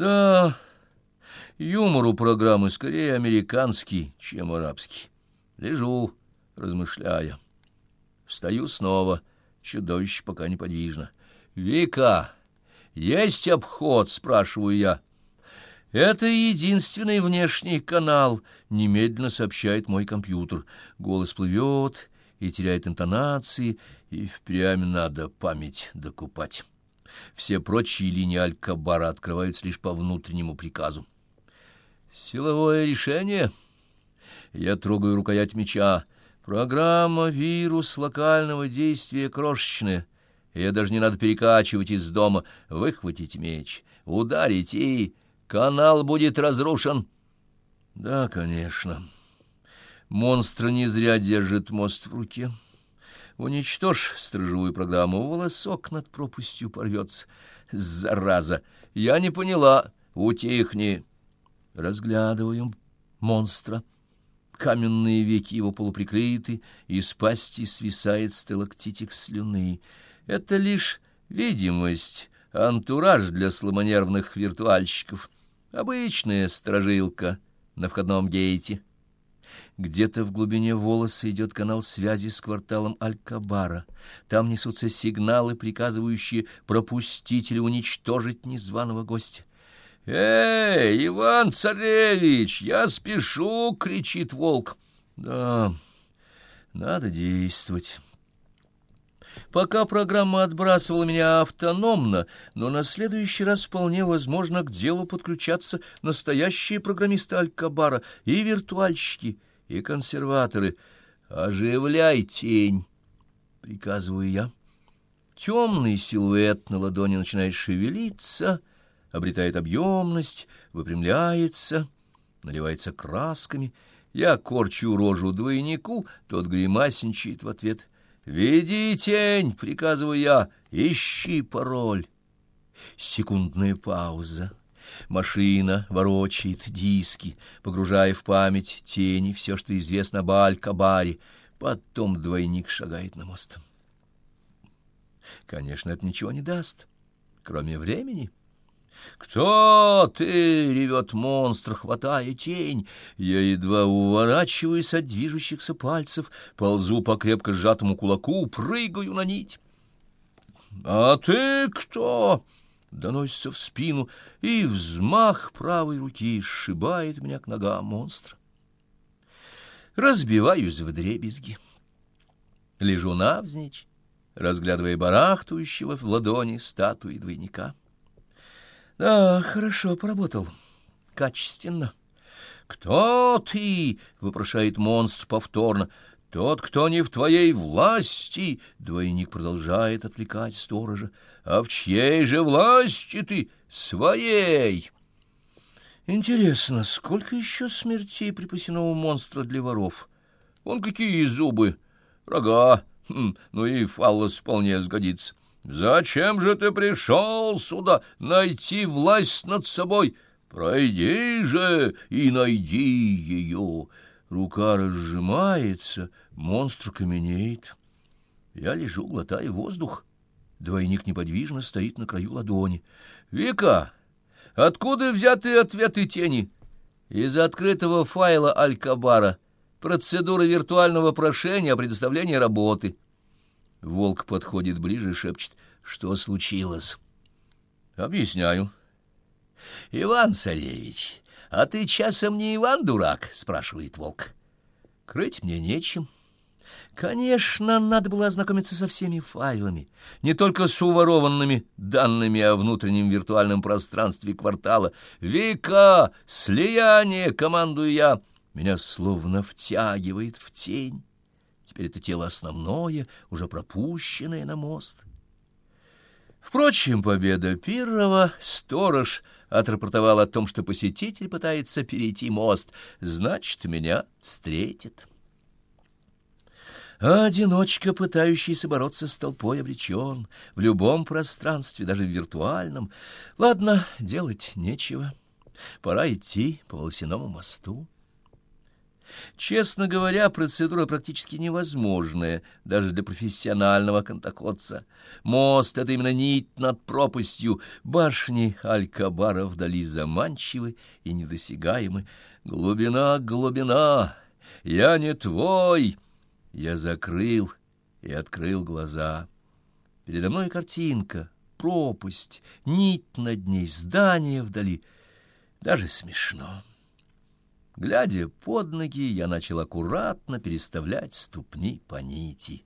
Да, юмор у программы скорее американский, чем арабский. Лежу, размышляя. Встаю снова, чудовище пока неподвижно. «Вика, есть обход?» — спрашиваю я. «Это единственный внешний канал», — немедленно сообщает мой компьютер. Голос плывет и теряет интонации, и впрямь надо память докупать. Все прочие линии Алькабара открываются лишь по внутреннему приказу. «Силовое решение?» Я трогаю рукоять меча. Программа «Вирус» локального действия крошечная. Ее даже не надо перекачивать из дома. Выхватить меч, ударить, и канал будет разрушен. Да, конечно. Монстр не зря держит мост в руке. Уничтожь сторожевую программу, волосок над пропастью порвется. Зараза! Я не поняла. Утихни. Разглядываем монстра. Каменные веки его полуприкрыты, из пасти свисает сталактитик слюны. Это лишь видимость, антураж для сломонервных виртуальщиков. Обычная сторожилка на входном гейте. Где-то в глубине волоса идет канал связи с кварталом Алькабара. Там несутся сигналы, приказывающие пропустить или уничтожить незваного гостя. «Эй, Иван-царевич, я спешу!» — кричит волк. «Да, надо действовать». Пока программа отбрасывала меня автономно, но на следующий раз вполне возможно к делу подключаться настоящие программисты Алькабара и виртуальщики, и консерваторы. «Оживляй тень!» — приказываю я. Темный силуэт на ладони начинает шевелиться — обретает объемность, выпрямляется, наливается красками. Я корчу рожу двойнику, тот гримасничает в ответ. «Веди тень!» — приказываю я. «Ищи пароль!» Секундная пауза. Машина ворочает диски, погружая в память тени все, что известно об Аль-Кабаре. Потом двойник шагает на мост. Конечно, это ничего не даст, кроме времени. «Кто ты?» — ревет монстр, хватая тень. Я едва уворачиваюсь от движущихся пальцев, ползу по крепко сжатому кулаку, прыгаю на нить. «А ты кто?» — доносится в спину, и взмах правой руки сшибает меня к ногам монстра. Разбиваюсь в дребезги. Лежу навзничь, разглядывая барахтующего в ладони статуи двойника. Да, хорошо поработал. Качественно. «Кто ты?» — вопрошает монстр повторно. «Тот, кто не в твоей власти!» — двойник продолжает отвлекать сторожа. «А в чьей же власти ты? Своей!» Интересно, сколько еще смертей припасено у монстра для воров? Вон какие зубы, рога, хм, ну и фаллос вполне сгодится. Зачем же ты пришел сюда найти власть над собой? Пройди же и найди ее. Рука разжимается, монстр каменеет. Я лежу, глотая воздух. Двойник неподвижно стоит на краю ладони. «Вика, откуда взяты ответы тени?» «Из открытого файла Алькабара. Процедура виртуального прошения о предоставлении работы». Волк подходит ближе и шепчет. Что случилось? Объясняю. Иван-царевич, а ты часом не Иван-дурак? Спрашивает волк. Крыть мне нечем. Конечно, надо было ознакомиться со всеми файлами, не только с уворованными данными о внутреннем виртуальном пространстве квартала. «Вика! Слияние!» — командую я. Меня словно втягивает в тень. Теперь это тело основное, уже пропущенное на мост. Впрочем, победа Пиррова, сторож отрапортовал о том, что посетитель пытается перейти мост, значит, меня встретит. А одиночка, пытающийся бороться с толпой, обречен в любом пространстве, даже в виртуальном. Ладно, делать нечего. Пора идти по волосяному мосту. Честно говоря, процедура практически невозможная, даже для профессионального контакотца. Мост — это именно нить над пропастью. Башни Алькабара вдали заманчивы и недосягаемы. Глубина, глубина! Я не твой! Я закрыл и открыл глаза. Передо мной картинка, пропасть, нить над ней, здание вдали. Даже смешно. Глядя под ноги, я начал аккуратно переставлять ступни по нити.